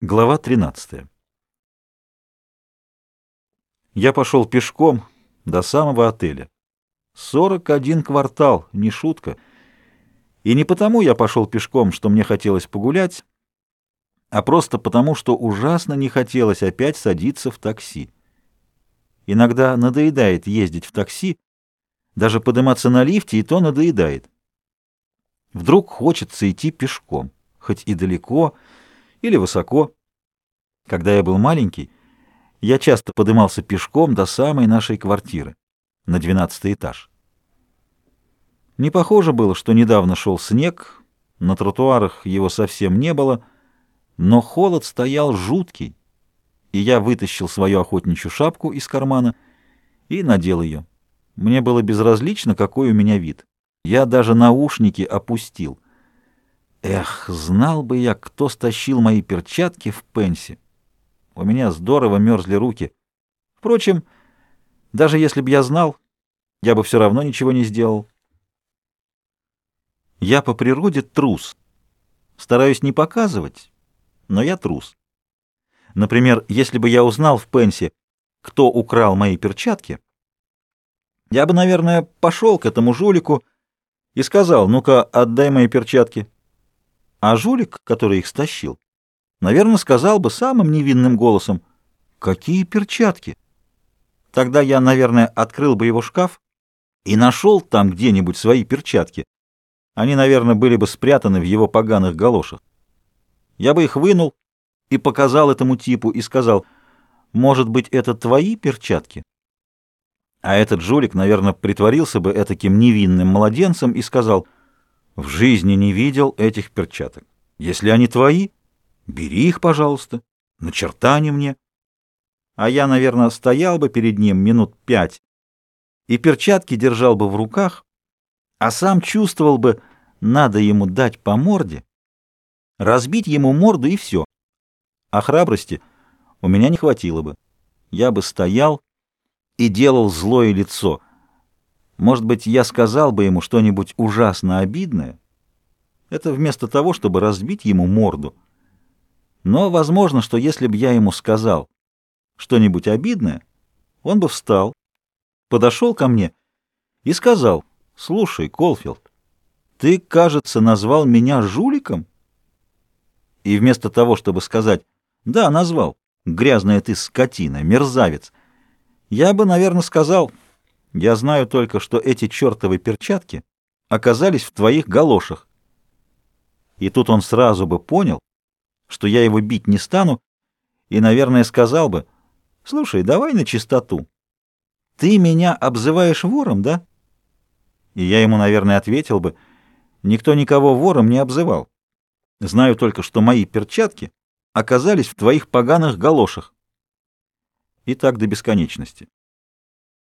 Глава 13. Я пошел пешком до самого отеля. 41 квартал, не шутка. И не потому я пошел пешком, что мне хотелось погулять, а просто потому, что ужасно не хотелось опять садиться в такси. Иногда надоедает ездить в такси, даже подниматься на лифте, и то надоедает. Вдруг хочется идти пешком, хоть и далеко, или высоко. Когда я был маленький, я часто подымался пешком до самой нашей квартиры, на двенадцатый этаж. Не похоже было, что недавно шел снег, на тротуарах его совсем не было, но холод стоял жуткий, и я вытащил свою охотничью шапку из кармана и надел ее. Мне было безразлично, какой у меня вид. Я даже наушники опустил — Эх, знал бы я, кто стащил мои перчатки в пенси. У меня здорово мерзли руки. Впрочем, даже если бы я знал, я бы все равно ничего не сделал. Я по природе трус. Стараюсь не показывать, но я трус. Например, если бы я узнал в пенсе, кто украл мои перчатки, я бы, наверное, пошел к этому жулику и сказал, ну-ка, отдай мои перчатки. А жулик, который их стащил, наверное, сказал бы самым невинным голосом, «Какие перчатки?» Тогда я, наверное, открыл бы его шкаф и нашел там где-нибудь свои перчатки. Они, наверное, были бы спрятаны в его поганых галошах. Я бы их вынул и показал этому типу и сказал, «Может быть, это твои перчатки?» А этот жулик, наверное, притворился бы этаким невинным младенцем и сказал, — в жизни не видел этих перчаток. Если они твои, бери их, пожалуйста, начертани мне. А я, наверное, стоял бы перед ним минут пять и перчатки держал бы в руках, а сам чувствовал бы, надо ему дать по морде, разбить ему морду и все. А храбрости у меня не хватило бы. Я бы стоял и делал злое лицо — может быть, я сказал бы ему что-нибудь ужасно обидное? Это вместо того, чтобы разбить ему морду. Но возможно, что если бы я ему сказал что-нибудь обидное, он бы встал, подошел ко мне и сказал, «Слушай, Колфилд, ты, кажется, назвал меня жуликом?» И вместо того, чтобы сказать, «Да, назвал, грязная ты скотина, мерзавец», я бы, наверное, сказал, я знаю только, что эти чертовы перчатки оказались в твоих галошах. И тут он сразу бы понял, что я его бить не стану, и, наверное, сказал бы, «Слушай, давай на чистоту. Ты меня обзываешь вором, да?» И я ему, наверное, ответил бы, «Никто никого вором не обзывал. Знаю только, что мои перчатки оказались в твоих поганых галошах». И так до бесконечности.